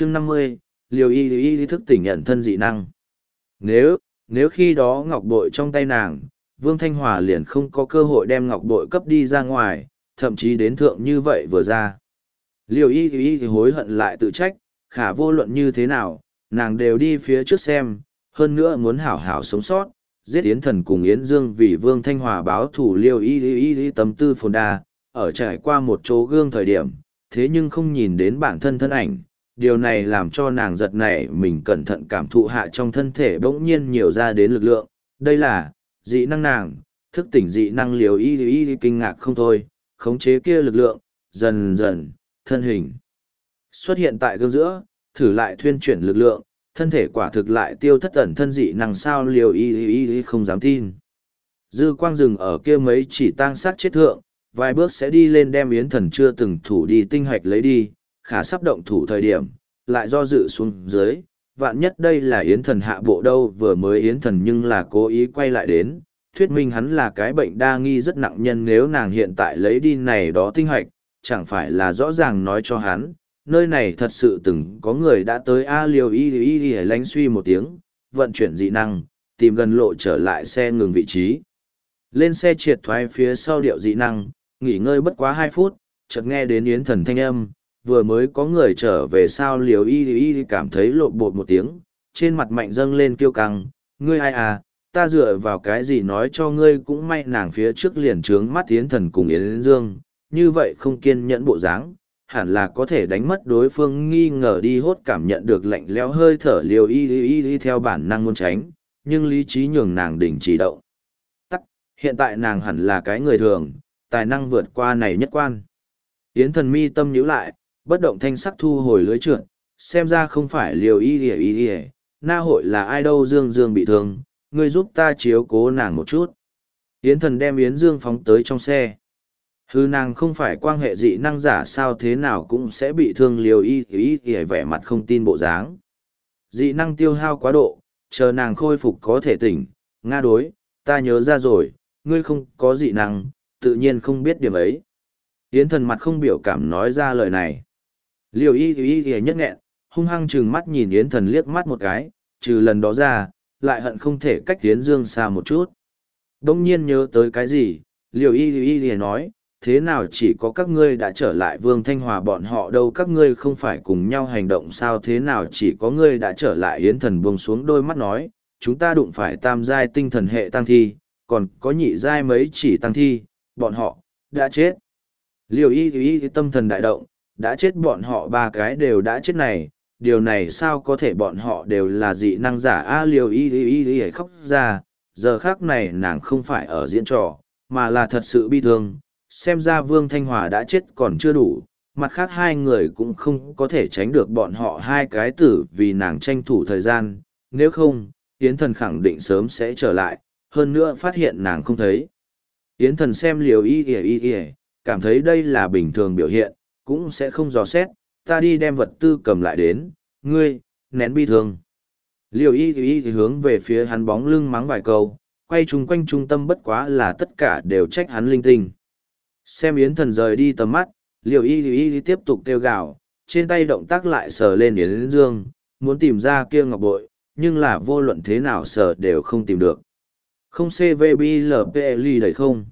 chương năm mươi liều y y thức tỉnh nhận thân dị năng. Nếu nếu khi đó ngọc bội trong tay nàng, vương thanh hòa liền không có cơ hội đem ngọc bội cấp đi ra ngoài, thậm chí đến thượng như vậy vừa ra. Liều y y thì hối hận lại tự trách, khả vô luận như thế nào, nàng đều đi phía trước xem, hơn nữa muốn hảo hảo sống sót, giết yến thần cùng yến dương vì vương thanh hòa báo thủ liều y y y tâm tư phồn đa, ở trải qua một chỗ gương thời điểm, thế nhưng không nhìn đến bản thân thân ảnh điều này làm cho nàng giật nảy mình cẩn thận cảm thụ hạ trong thân thể bỗng nhiên nhiều ra đến lực lượng. Đây là dị năng nàng thức tỉnh dị năng liều y y kinh ngạc không thôi khống chế kia lực lượng dần dần thân hình. Xuất hiện tại gương giữa thử lại thuyên chuyển lực lượng thân thể quả thực lại tiêu thất ẩn thân dị năng sao liều y y y không dám tin. Dư quang rừng ở kia mấy chỉ tang sát chết thượng vài bước sẽ đi lên đem yến thần chưa từng thủ đi tinh hoạch lấy đi khả sắp động thủ thời điểm, lại do dự xuống dưới, vạn nhất đây là yến thần hạ bộ đâu vừa mới yến thần nhưng là cố ý quay lại đến, thuyết minh hắn là cái bệnh đa nghi rất nặng nhân nếu nàng hiện tại lấy đi này đó tinh hoạch, chẳng phải là rõ ràng nói cho hắn, nơi này thật sự từng có người đã tới A liều y y y lánh suy một tiếng, vận chuyển dị năng, tìm gần lộ trở lại xe ngừng vị trí. Lên xe triệt thoái phía sau điệu dị năng, nghỉ ngơi bất quá hai phút, chợt nghe đến yến thần thanh âm, vừa mới có người trở về sao liều y y cảm thấy lộn bột một tiếng, trên mặt mạnh dâng lên kiêu căng, ngươi ai à, ta dựa vào cái gì nói cho ngươi cũng may nàng phía trước liền trướng mắt tiến thần cùng Yến Dương, như vậy không kiên nhẫn bộ dáng, hẳn là có thể đánh mất đối phương nghi ngờ đi hốt cảm nhận được lạnh lẽo hơi thở liều y y y theo bản năng muốn tránh, nhưng lý trí nhường nàng đình chỉ động. Tắc, hiện tại nàng hẳn là cái người thường, tài năng vượt qua này nhất quan. Yến thần mi tâm nhíu lại, bất động thanh sắc thu hồi lưới trượt, xem ra không phải liều y ỉa y ỉa, na hội là ai đâu Dương Dương bị thương, ngươi giúp ta chiếu cố nàng một chút. Yến thần đem Yến Dương phóng tới trong xe. Hư nàng không phải quan hệ dị năng giả sao thế nào cũng sẽ bị thương liều y y y vẻ mặt không tin bộ dáng. Dị năng tiêu hao quá độ, chờ nàng khôi phục có thể tỉnh, nga đối, ta nhớ ra rồi, ngươi không có dị năng, tự nhiên không biết điểm ấy. Yến thần mặt không biểu cảm nói ra lời này. Liều y y y nhất nghẹn, hung hăng chừng mắt nhìn Yến thần liếc mắt một cái, trừ lần đó ra, lại hận không thể cách Yến Dương xa một chút. Đông nhiên nhớ tới cái gì, liều y y y nói, thế nào chỉ có các ngươi đã trở lại vương thanh hòa bọn họ đâu các ngươi không phải cùng nhau hành động sao thế nào chỉ có ngươi đã trở lại yến thần buông xuống đôi mắt nói chúng ta đụng phải tam giai tinh thần hệ tăng thi còn có nhị giai mấy chỉ tăng thi bọn họ đã chết liều y y tâm thần đại động đã chết bọn họ ba cái đều đã chết này, điều này sao có thể bọn họ đều là dị năng giả? A liều y y y y khóc ra, giờ khác này nàng không phải ở diễn trò, mà là thật sự bi thương, xem ra Vương Thanh Hòa đã chết còn chưa đủ, mặt khác hai người cũng không có thể tránh được bọn họ hai cái tử vì nàng tranh thủ thời gian, nếu không, Yến Thần khẳng định sớm sẽ trở lại, hơn nữa phát hiện nàng không thấy. Yến Thần xem liều y y y y, cảm thấy đây là bình thường biểu hiện, cũng sẽ không dò xét, ta đi đem vật tư cầm lại đến, ngươi, nén bi thương. Liều y y hướng về phía hắn bóng lưng mắng vài câu, quay chung quanh trung tâm bất quá là tất cả đều trách hắn linh tinh. Xem yến thần rời đi tầm mắt, liều y y tiếp tục kêu gào, trên tay động tác lại sờ lên yến dương, muốn tìm ra kia ngọc bội, nhưng là vô luận thế nào sờ đều không tìm được. Không CVBLPL đầy không.